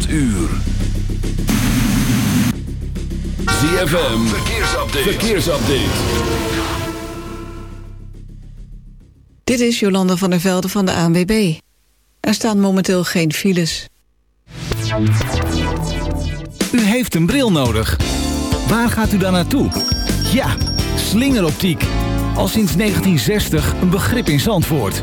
8 uur. ZFM, verkeersupdate. verkeersupdate. Dit is Jolanda van der Velde van de ANWB. Er staan momenteel geen files. U heeft een bril nodig. Waar gaat u dan naartoe? Ja, slingeroptiek. Al sinds 1960 een begrip in Zandvoort.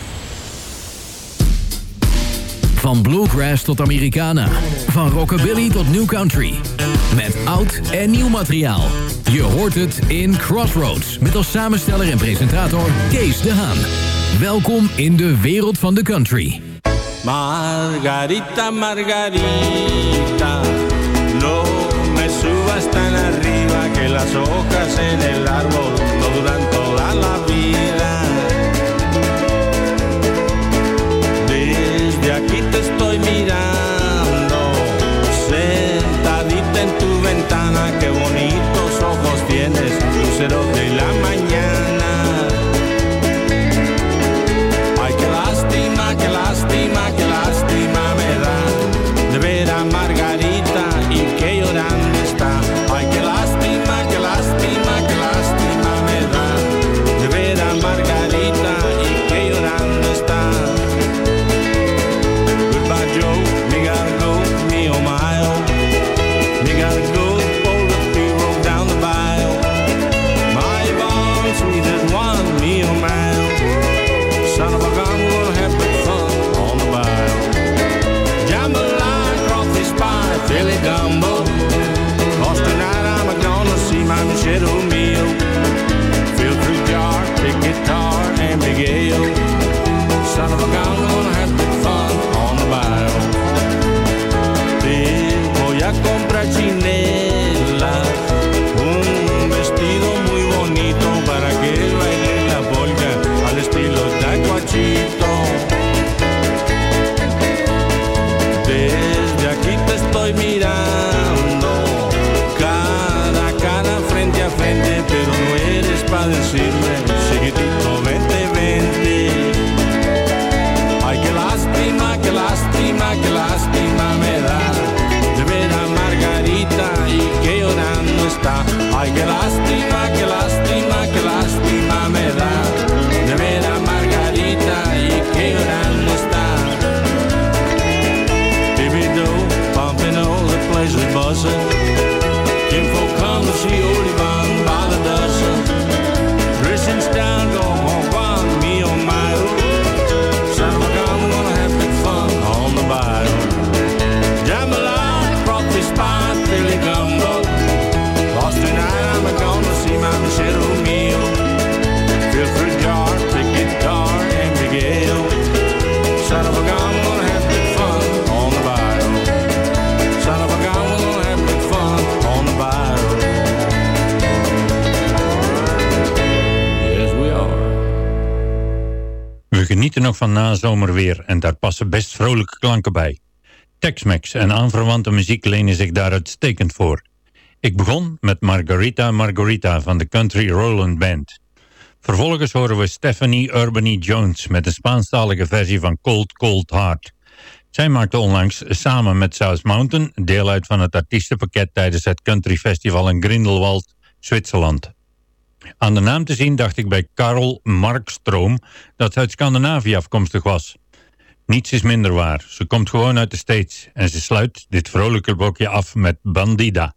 Van bluegrass tot Americana. Van rockabilly tot new country. Met oud en nieuw materiaal. Je hoort het in Crossroads. Met als samensteller en presentator Kees de Haan. Welkom in de wereld van de country. Margarita, Margarita, no me subas tan arriba que las hojas en el árbol duran toda la vida. Genieten nog van nazomerweer en daar passen best vrolijke klanken bij. Tex-Mex en aanverwante muziek lenen zich daar uitstekend voor. Ik begon met Margarita Margarita van de Country Roland Band. Vervolgens horen we Stephanie Urbany Jones met een Spaanstalige versie van Cold Cold Heart. Zij maakte onlangs samen met South Mountain deel uit van het artiestenpakket tijdens het Country Festival in Grindelwald, Zwitserland. Aan de naam te zien dacht ik bij Karel Markstroom dat ze uit Scandinavië afkomstig was. Niets is minder waar. Ze komt gewoon uit de States en ze sluit dit vrolijke blokje af met Bandida.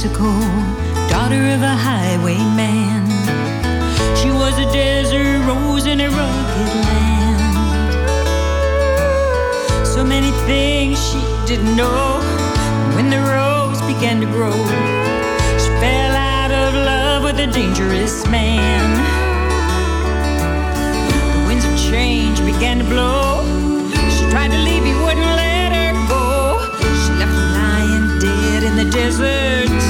Daughter of a highwayman. She was a desert rose in a rugged land. So many things she didn't know. When the rose began to grow, she fell out of love with a dangerous man. The winds of change began to blow. She tried to leave, he wouldn't let her go. She left him lying dead in the desert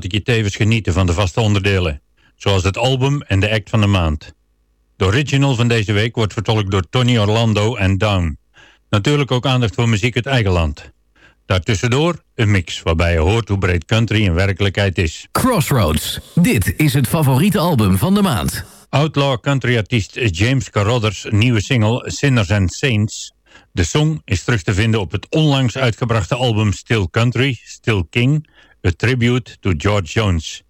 laat ik je tevens genieten van de vaste onderdelen, zoals het album en de act van de maand. De original van deze week wordt vertolkt door Tony Orlando en Down. Natuurlijk ook aandacht voor muziek uit eigen land. Daartussendoor een mix waarbij je hoort hoe breed country in werkelijkheid is. Crossroads. Dit is het favoriete album van de maand. Outlaw country-artiest James Carruthers nieuwe single Sinners and Saints. De song is terug te vinden op het onlangs uitgebrachte album Still Country, Still King, A Tribute to George Jones.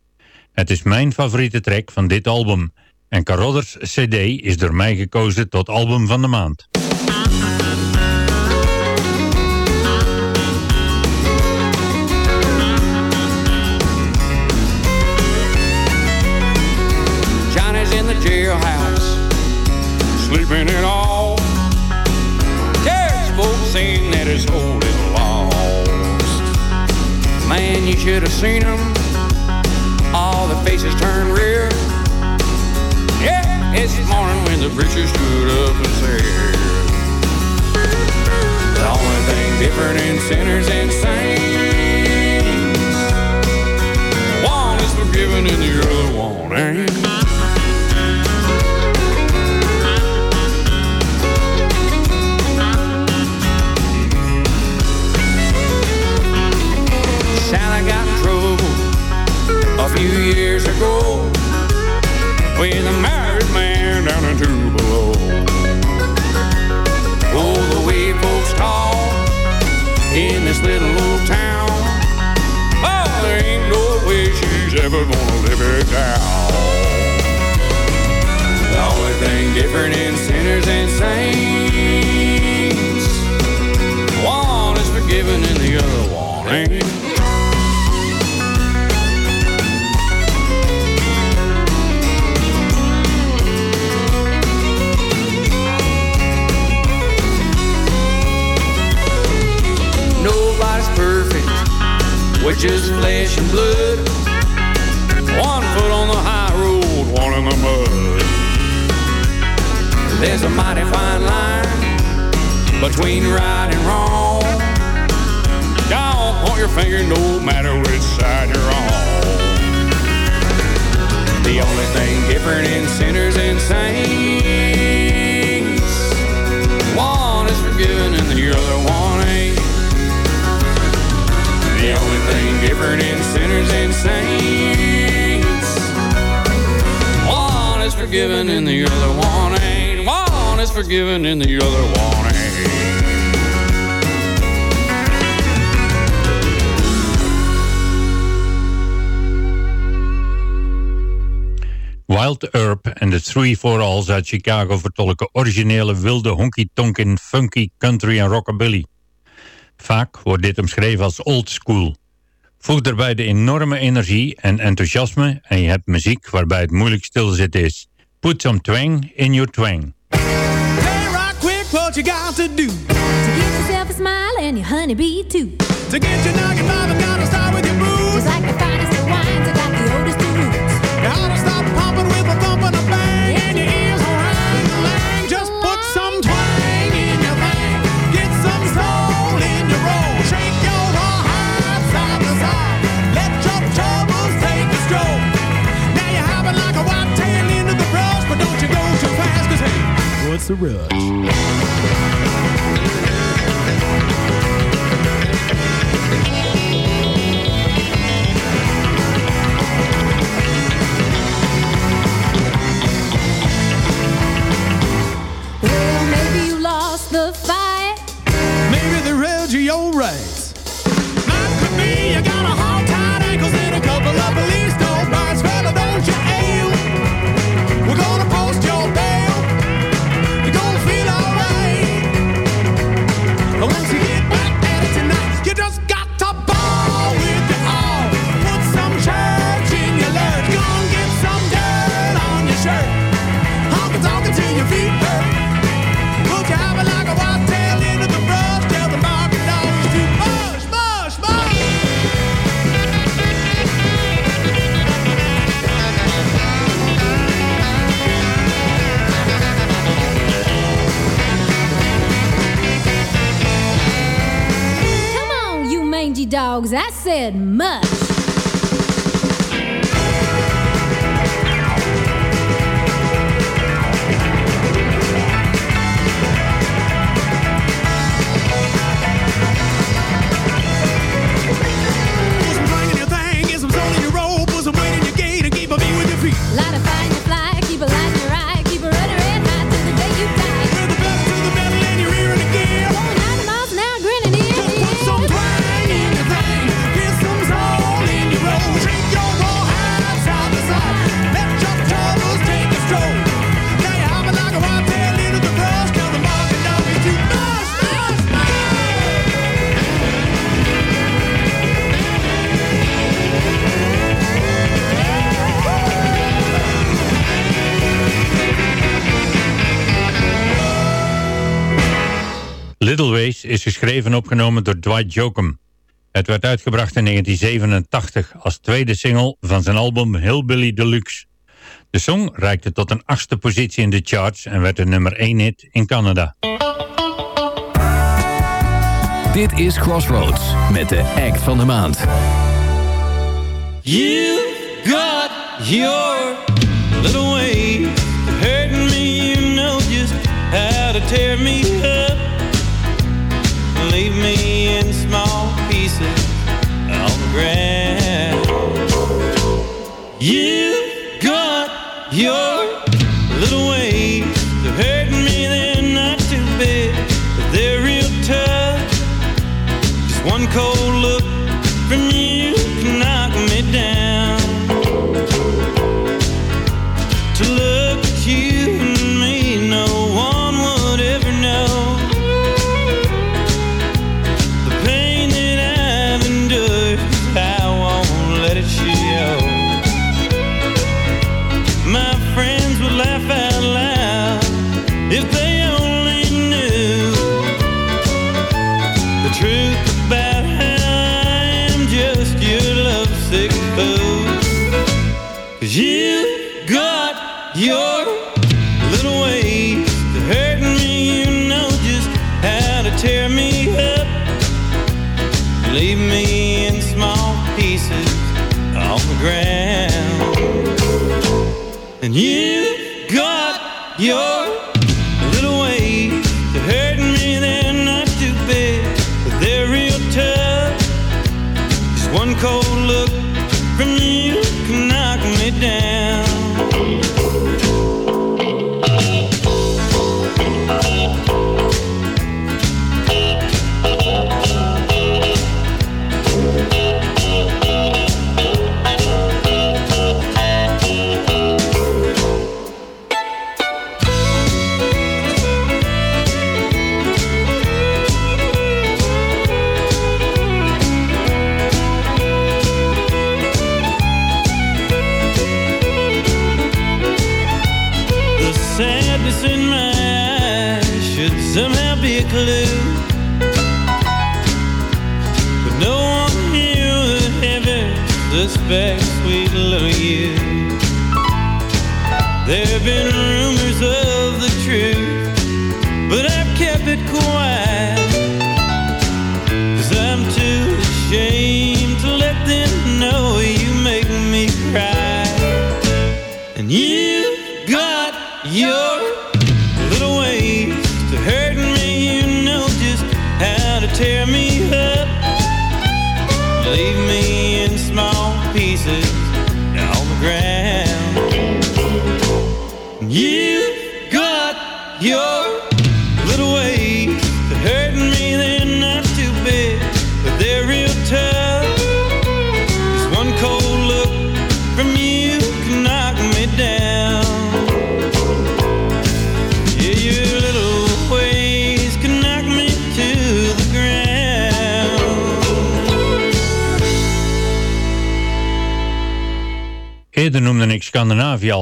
Het is mijn favoriete track van dit album en Carruthers CD is door mij gekozen tot album van de maand. In the sleeping off. You should have seen them. All the faces turned red. Yeah, it's morning when the preacher stood up and said, The only thing different in sinners and saints, one is forgiven and the other one ain't. Few years ago with a married man down in Tupelo. Oh, the way folks talk in this little old town. Oh, there ain't no way she's ever gonna live it down. The only thing different in sinners and saints, one is forgiven and the other one ain't. With just flesh and blood. One foot on the high road, one in the mud. There's a mighty fine line between right and wrong. Don't point your finger no matter which side you're on. The only thing different in sinners and saints, one is forgiven and the other one ain't. The only thing different in sinners and saints, one is forgiven and the other one ain't. One is forgiven and the other one ain't. Wild Herb en de Three for Alls uit Chicago vertolken originele wilde honky-tonkin, funky, country en rockabilly. Vaak wordt dit omschreven als old school. Voeg daarbij de enorme energie en enthousiasme en je hebt muziek waarbij het moeilijk stilzitten is. Put some twang in your twang. Hey, right quick, what you got to do To give yourself a smile and your honeybee too. to get your knocking mama? Gotta start with your boots. Just like the finest of wines, I got the oldest of roots. To stop pumping with a what's the rush? Said Little Ways is geschreven en opgenomen door Dwight Jokum. Het werd uitgebracht in 1987 als tweede single van zijn album Hillbilly Deluxe. De song reikte tot een achtste positie in de charts en werd een nummer 1 hit in Canada. Dit is Crossroads met de act van de maand. You got your little way of hurting me. You know just how to tear me up. Leave me in small pieces on the ground. You got your And you got your little ways to hurt me. They're not too big, but they're real tough. Just one cold look from you can knock me down.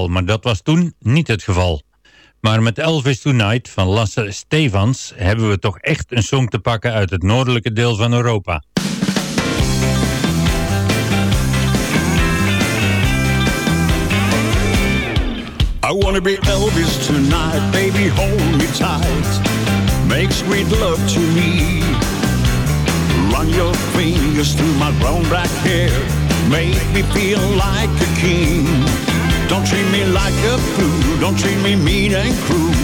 Maar dat was toen niet het geval. Maar met Elvis Tonight van Lasse Stevans hebben we toch echt een song te pakken uit het noordelijke deel van Europa. I wanna be Elvis tonight, baby, hold me tight. Make sweet love to me. Run your fingers through my brown black hair. Make me feel like a king. Don't treat me like a fool. Don't treat me mean and cruel.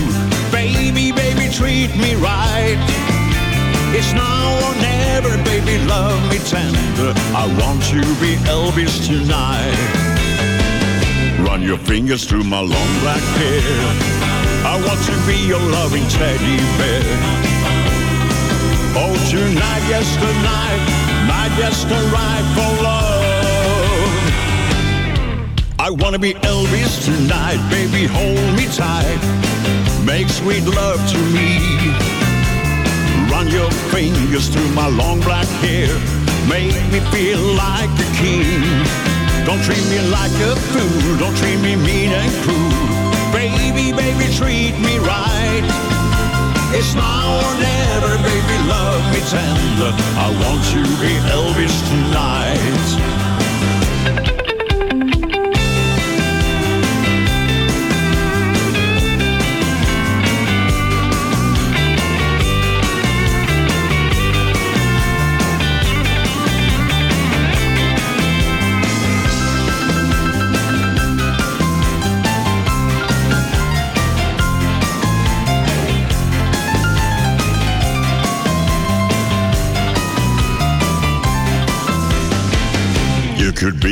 Baby, baby, treat me right. It's now or never, baby, love me tender. I want to be Elvis tonight. Run your fingers through my long black hair. I want to be your loving teddy bear. Oh, tonight, yes, tonight, night, yes, for love. I wanna be Elvis tonight, baby, hold me tight. Make sweet love to me. Run your fingers through my long black hair. Make me feel like a king. Don't treat me like a fool. Don't treat me mean and cruel. Baby, baby, treat me right. It's now or never, baby, love me tender. I want to be Elvis tonight.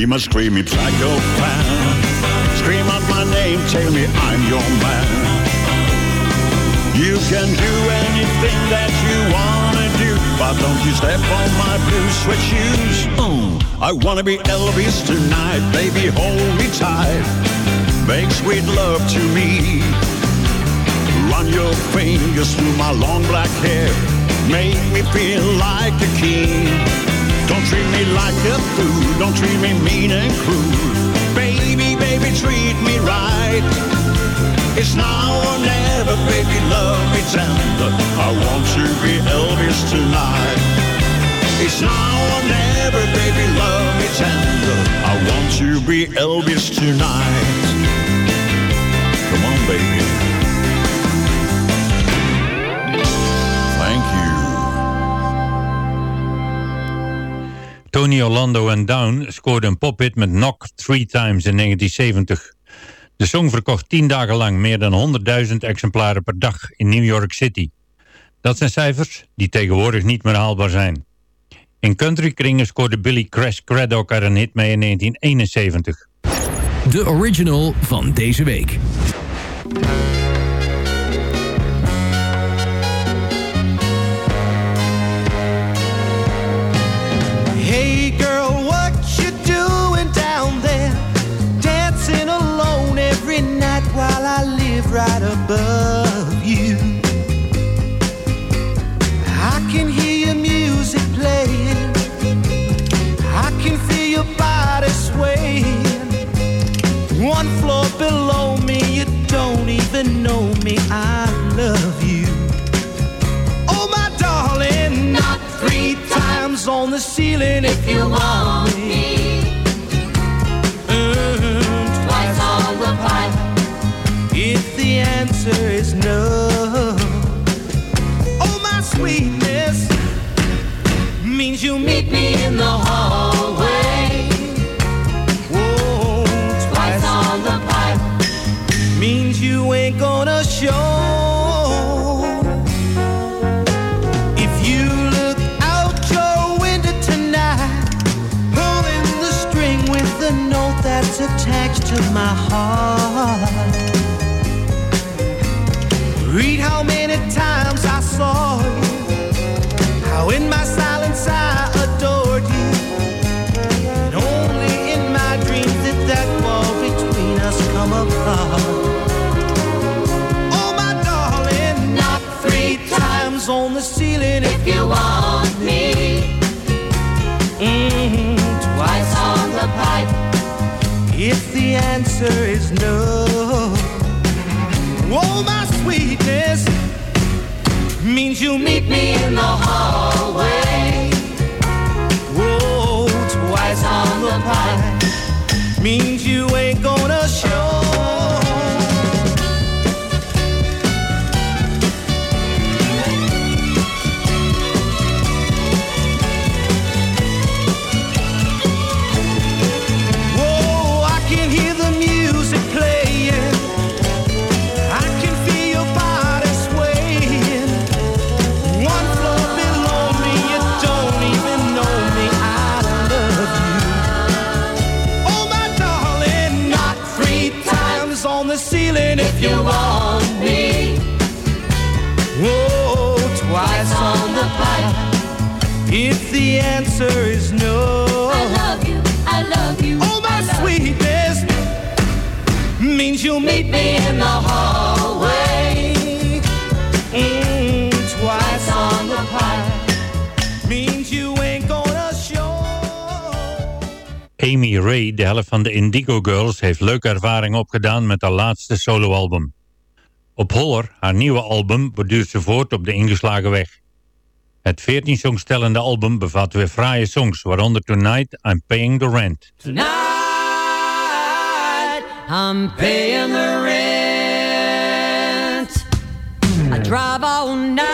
You could be my screaming psychopath. Scream out my name, tell me I'm your man. You can do anything that you wanna do, but don't you step on my blue suede shoes. Mm, I wanna be Elvis tonight, baby, hold me tight. Make sweet love to me. Run your fingers through my long black hair. Make me feel like a king. Don't treat me like a fool. Don't treat me mean and cruel. Baby, baby, treat me right. It's now or never, baby, love me tender. I want to be Elvis tonight. It's now or never, baby, love me tender. I want to be Elvis tonight. Come on, baby. Tony Orlando en Down scoorde een pophit met Knock Three Times in 1970. De song verkocht 10 dagen lang meer dan 100.000 exemplaren per dag in New York City. Dat zijn cijfers die tegenwoordig niet meer haalbaar zijn. In countrykringen scoorde Billy Crash Craddock er een hit mee in 1971. De original van deze week. Right above you. I can hear your music playing. I can feel your body swaying. One floor below me, you don't even know me. I love you. Oh, my darling, not three times on the ceiling if you want me. Answer is no. Oh, my sweetness means you meet me in the hallway. Whoa, twice on the pipe means you ain't gonna show. If you look out your window tonight, pulling the string with the note that's attached to my heart. Times I saw you, how in my silence I adored you. And only in my dreams did that wall between us come apart. Oh, my darling, knock three times on the ceiling if you want me. Mm, twice on the pipe if the answer is no. Oh, my sweetness means you'll meet me in the hallway. Whoa, twice on the pipe means the ceiling if you want me. Whoa, twice on the pipe if the answer is no. I love you, I love you. Oh, my sweetness means you'll meet me in the hallway. Amy Ray, de helft van de Indigo Girls, heeft leuke ervaring opgedaan met haar laatste soloalbum. Op Holler, haar nieuwe album, borduurt ze voort op de ingeslagen weg. Het 14 songstellende album bevat weer fraaie songs, waaronder Tonight I'm Paying the Rent. Tonight I'm paying the rent. I drive all night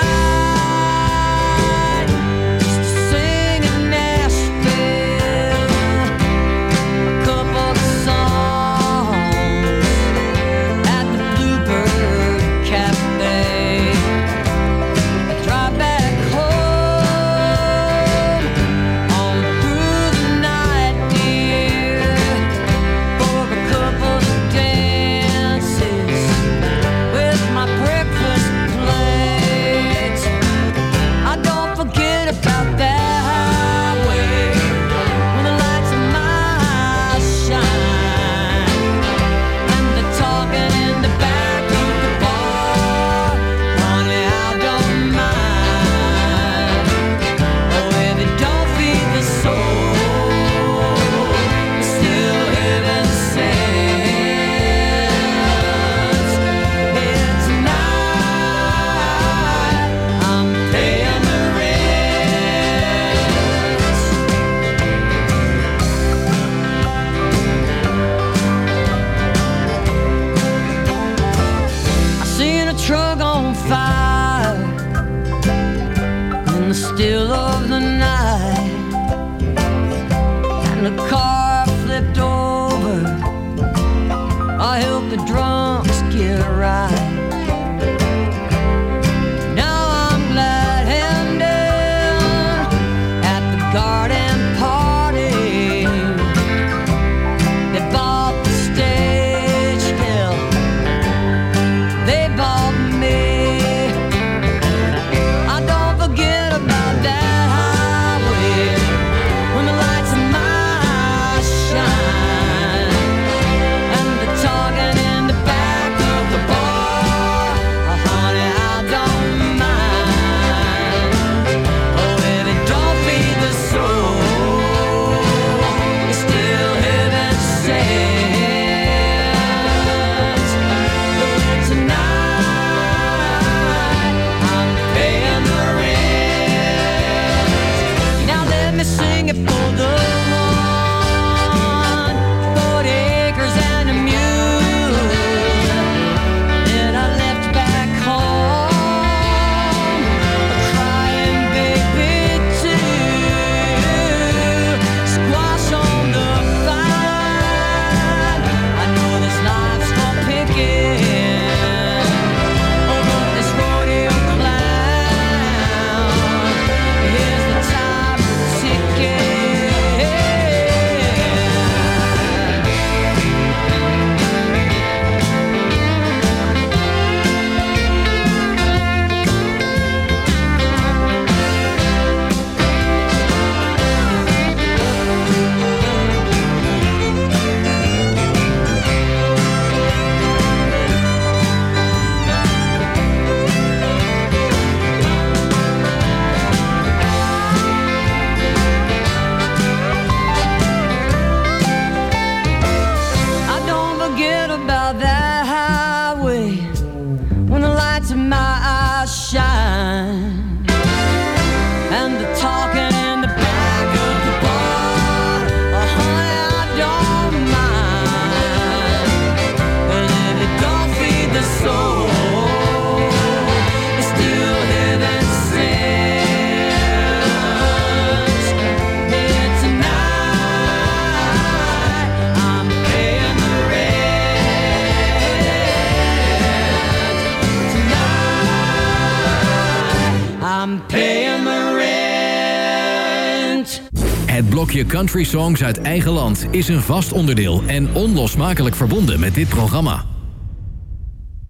Blokje country songs uit eigen land is een vast onderdeel en onlosmakelijk verbonden met dit programma.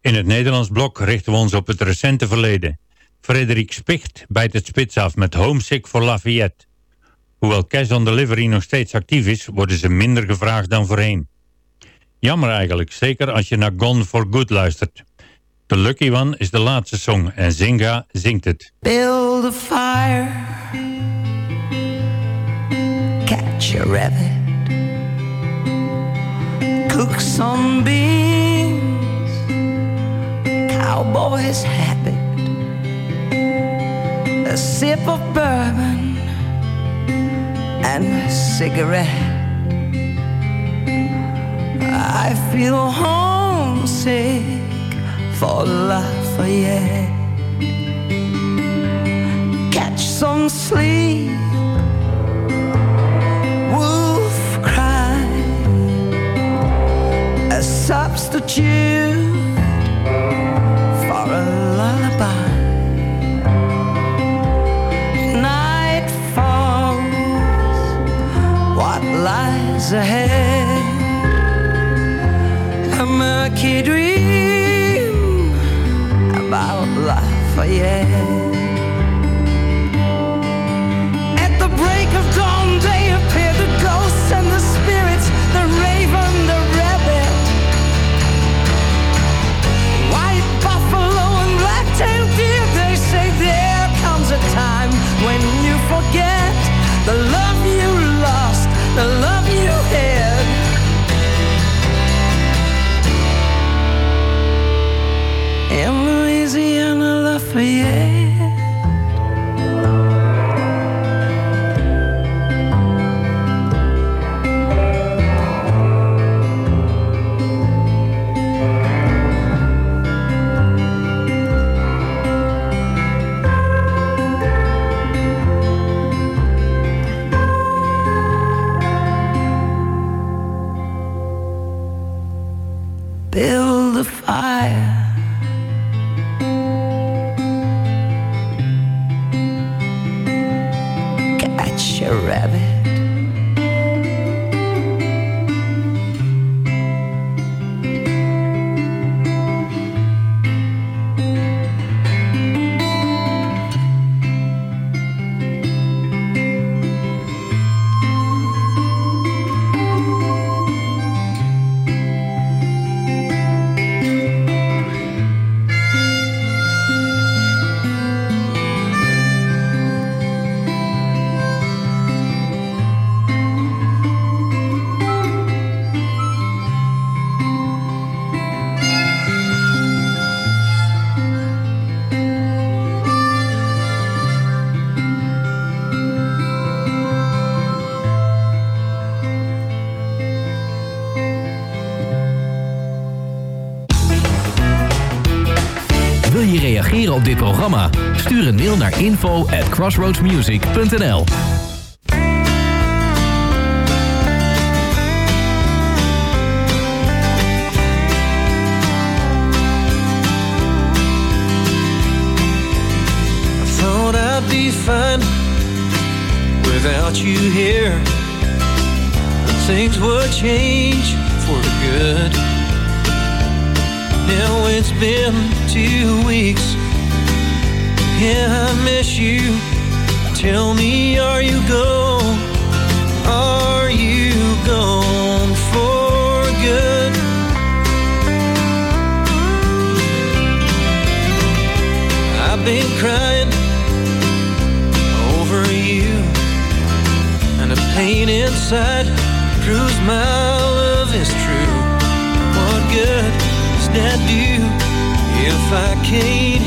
In het Nederlands blok richten we ons op het recente verleden. Frederik Spicht bijt het spits af met Homesick for Lafayette. Hoewel Cash on Delivery nog steeds actief is, worden ze minder gevraagd dan voorheen. Jammer eigenlijk, zeker als je naar Gone for Good luistert. The Lucky One is de laatste song en Zinga zingt het. Build a fire, catch a rabbit, cook some beans, cowboy's habit, a sip of bourbon, and a cigarette. I feel homesick for Lafayette. Catch some sleep, substitute for a lullaby. Night falls, what lies ahead? A murky dream about Lafayette. At Louisiana, een mail naar info at crossroadsmusic.nl be fine without you here. Things would change for the good. Now it's been two weeks yeah, I miss you. Tell me, are you gone? Are you gone for good? I've been crying over you, and the pain inside proves my love is true. What good does that do if I can't?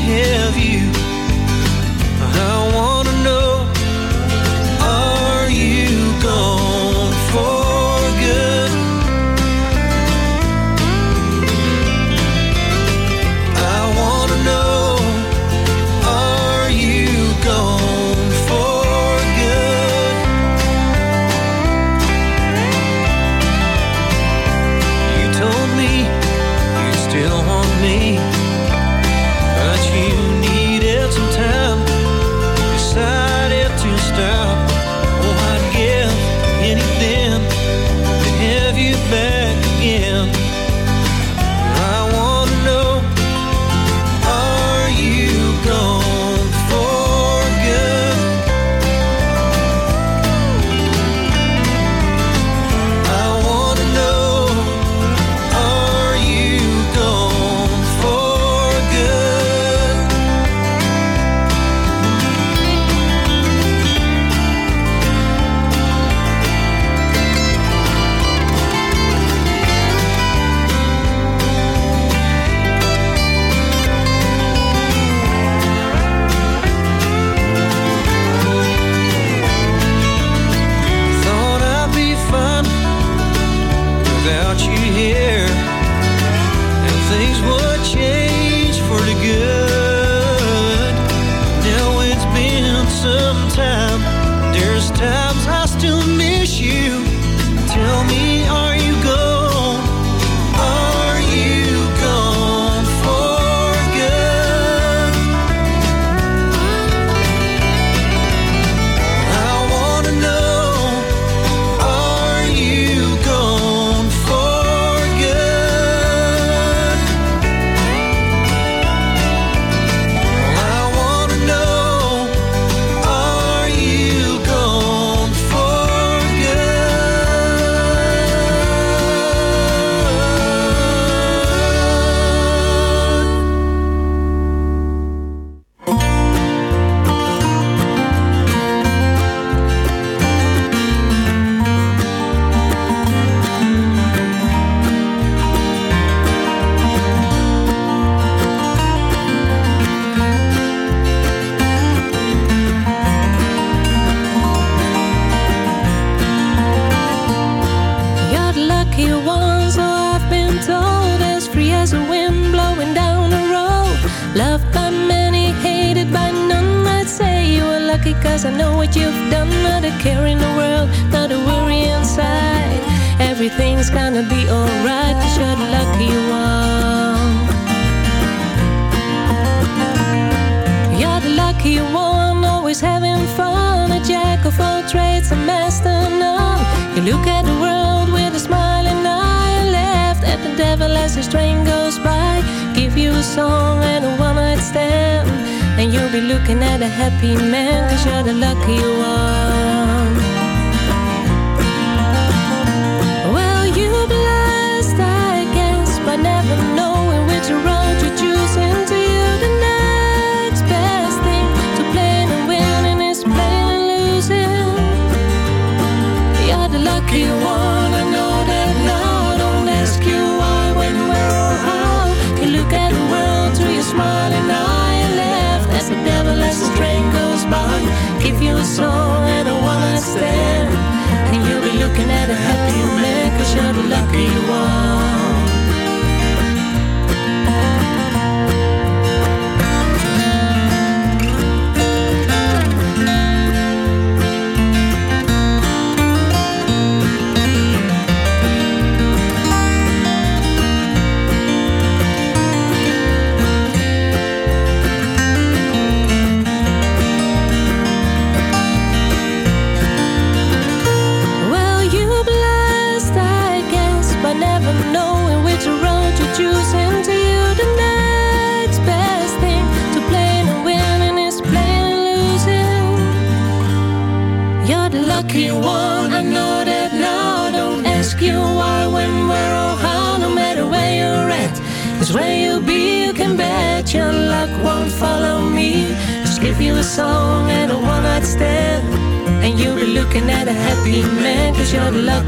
feel so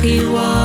you're the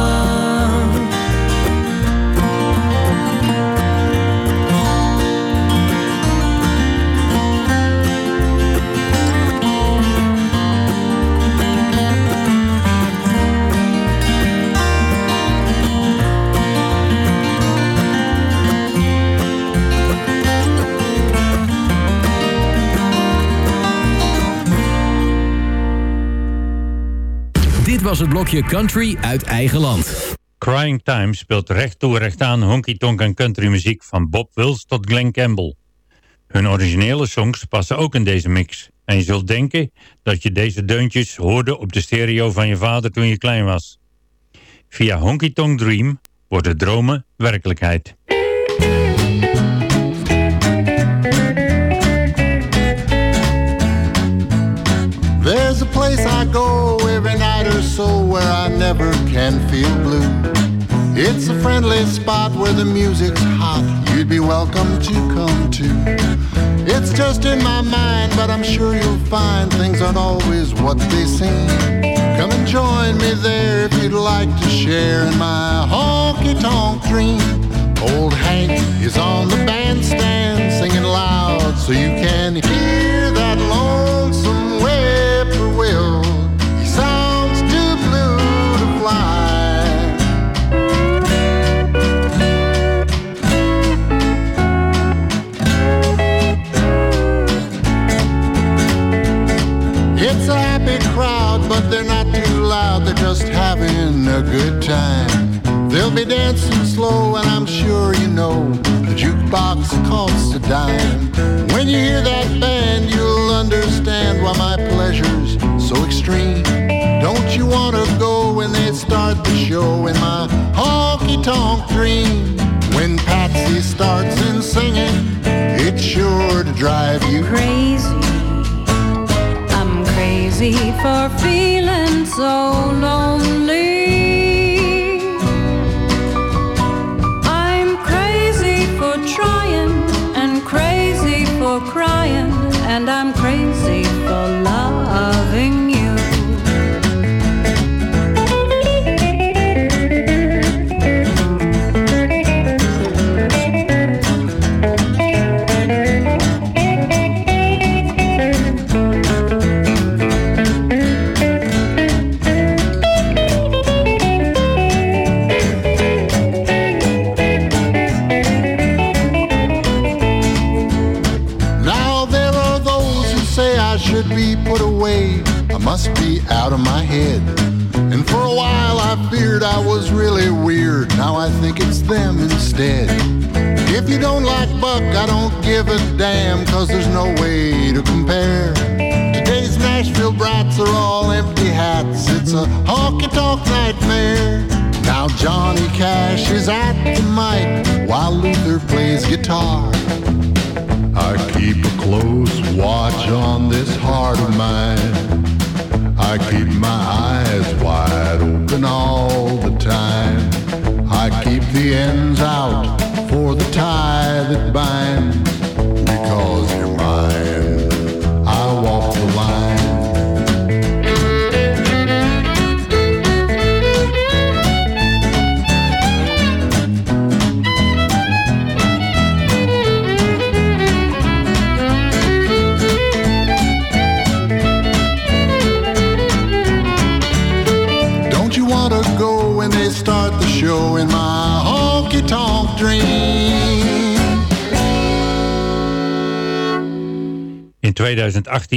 was het blokje Country uit eigen land. Crying Time speelt recht toe recht aan honky tonk en country muziek van Bob Wills tot Glenn Campbell. Hun originele songs passen ook in deze mix. En je zult denken dat je deze deuntjes hoorde op de stereo van je vader toen je klein was. Via Honky Tonk Dream worden dromen werkelijkheid. There's a place I go where I never can feel blue. It's a friendly spot where the music's hot. You'd be welcome to come to. It's just in my mind, but I'm sure you'll find things aren't always what they seem. Come and join me there if you'd like to share in my honky tonk dream. Old Hank is on the bandstand singing loud so you can but they're not too loud. They're just having a good time. They'll be dancing slow, and I'm sure you know the jukebox costs a dime. When you hear that band, you'll understand why my pleasure's so extreme. Don't you want to go when they start the show in my honky tonk dream? When Patsy starts in singing, it's sure to drive you crazy. Crazy for feeling so lonely. I'm crazy for trying and crazy for crying, and I'm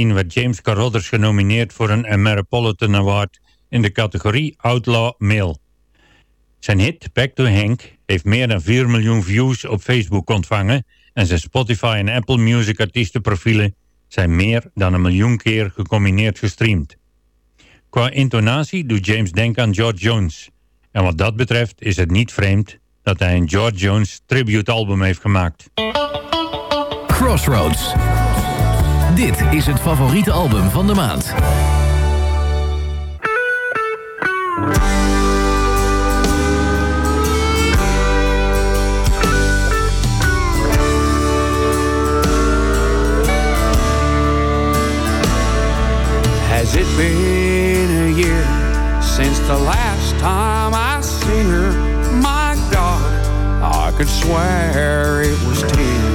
2018 werd James Carruthers genomineerd voor een Ameripolitan Award in de categorie Outlaw Male. Zijn hit Back to Hank heeft meer dan 4 miljoen views op Facebook ontvangen en zijn Spotify en Apple Music artiestenprofielen zijn meer dan een miljoen keer gecombineerd gestreamd. Qua intonatie doet James denken aan George Jones. En wat dat betreft is het niet vreemd dat hij een George Jones tribute album heeft gemaakt. Crossroads. Dit is het favoriete album van de maand. Has it been a year since the last time I seen her? My God, I could swear it was ten.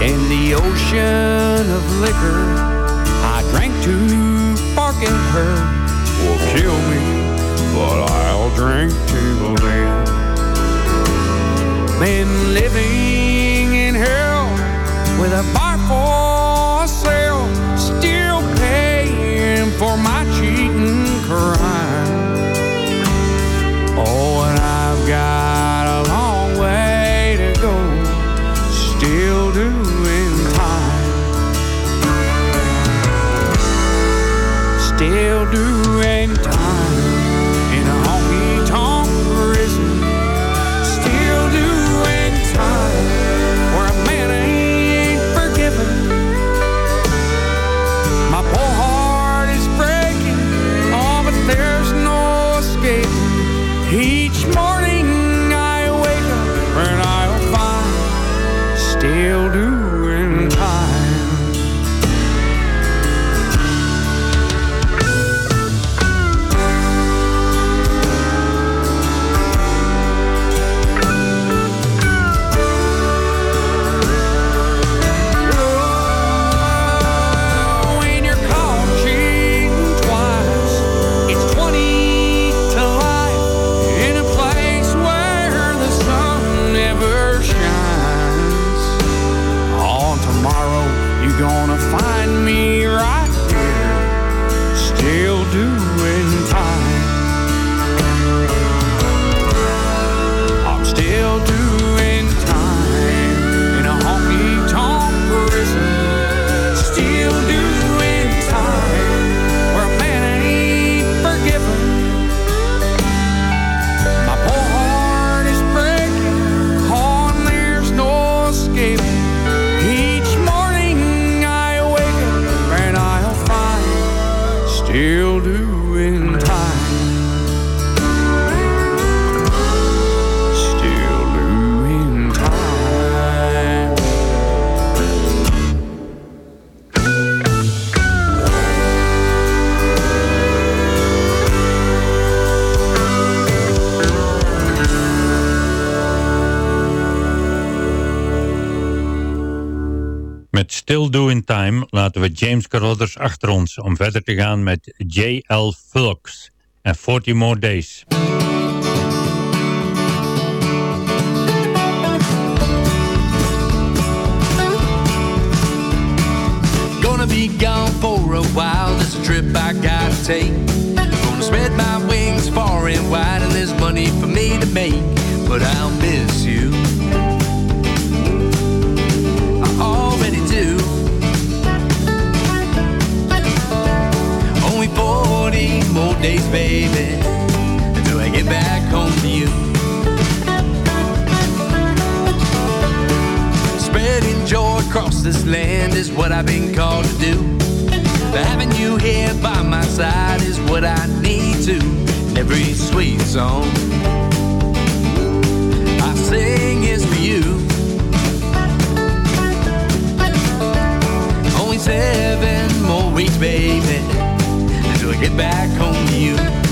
In the ocean of liquor, I drank to forget her. Will kill me, but I'll drink till then. Been living in hell with a bar for sale, still paying for my Time laten we James Carruthers achter ons om verder te gaan met J.L. Flux en 40 More Days. Gonna be gone for a while, this trip I gotta take. Gonna spread my wings far and wide, and there's money for me to make. But I'll miss you. Days, baby, until I get back home to you. Spreading joy across this land is what I've been called to do. Having you here by my side is what I need to. Every sweet song I sing is for you. Only seven more weeks, baby, until I get back home to you.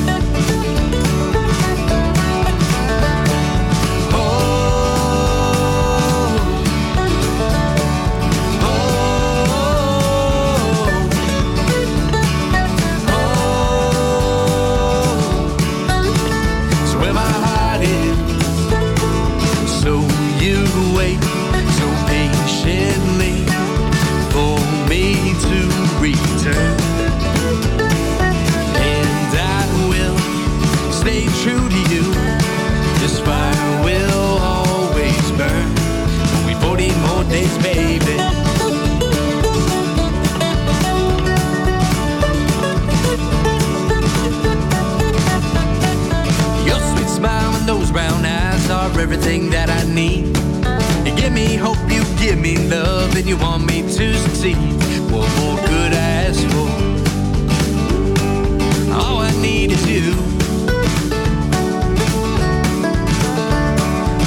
Love, and you want me to succeed. What more could I ask for? All I need is you.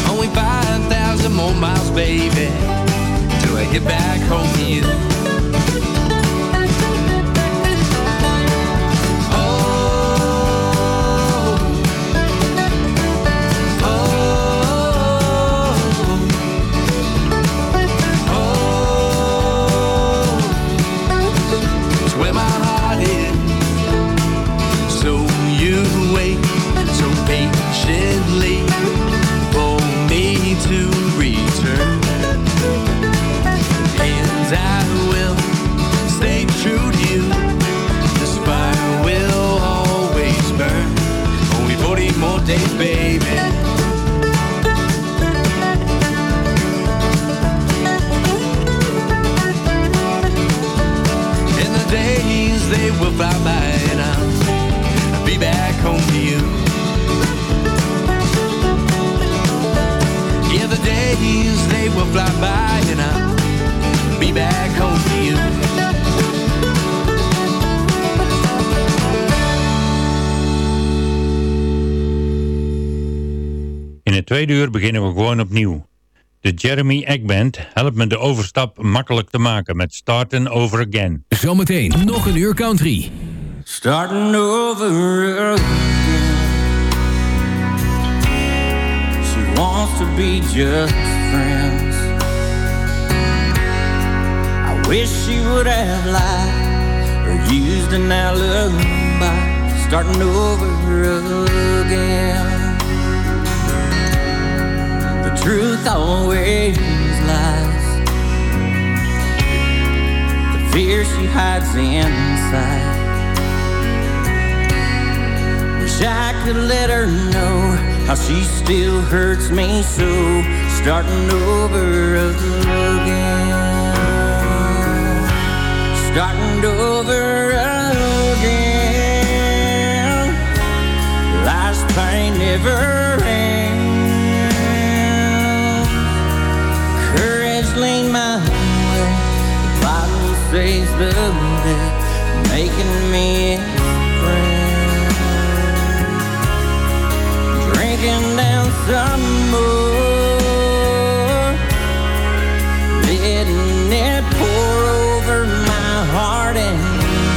Only 5,000 more miles, baby, till I get back home to you. Beginnen we gewoon opnieuw. De Jeremy Egg Band helpt me de overstap makkelijk te maken met Starten Over Again. Zometeen nog een uur country. Starting over again. She wants to be just friends. I wish she would have lied or used an alibi. Starting over again. The truth always lies. The fear she hides inside. Wish I could let her know how she still hurts me so. Starting over again. Starting over again. Life's pain never ends. Bible says the day, making me friend. Drinking down some more, letting it pour over my heart, and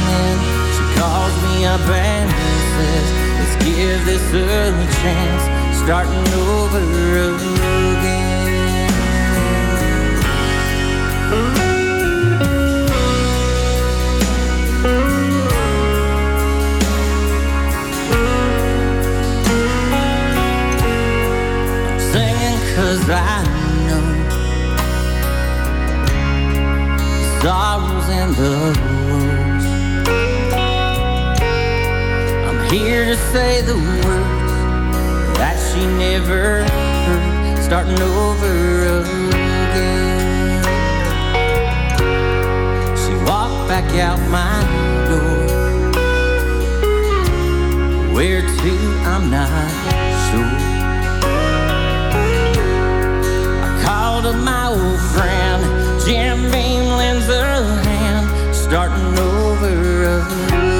then she calls me up and says, "Let's give this a chance, starting over sorrows and the woes. I'm here to say the words that she never heard, starting over again. She walked back out my door. Where to, I'm not sure. I called up my old friend Jim Beam hand starting over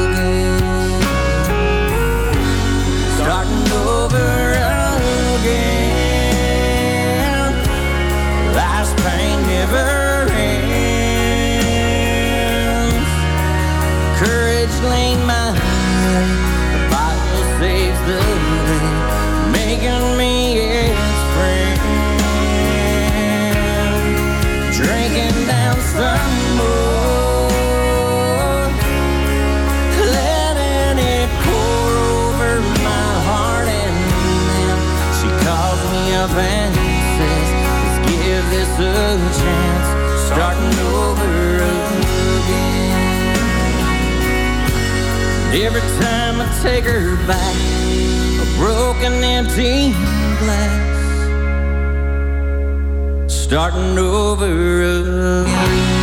Every time I take her back, a broken, empty glass starting over again.